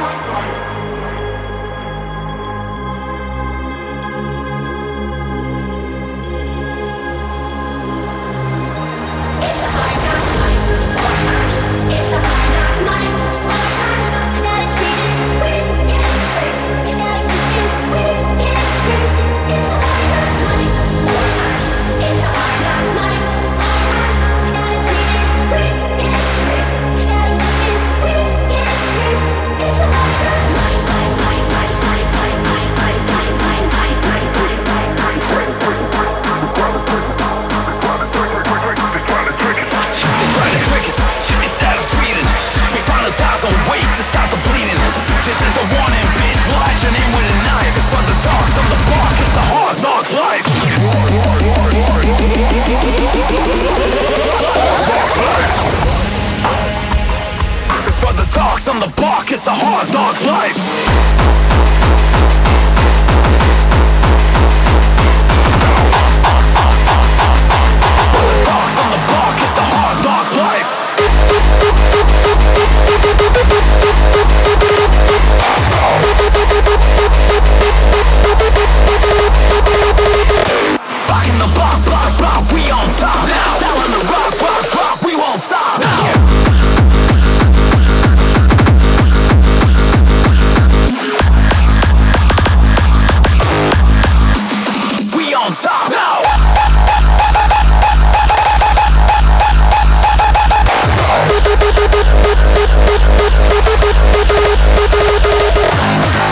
one. It's for the dogs on the block, it's a hard dog life. on top.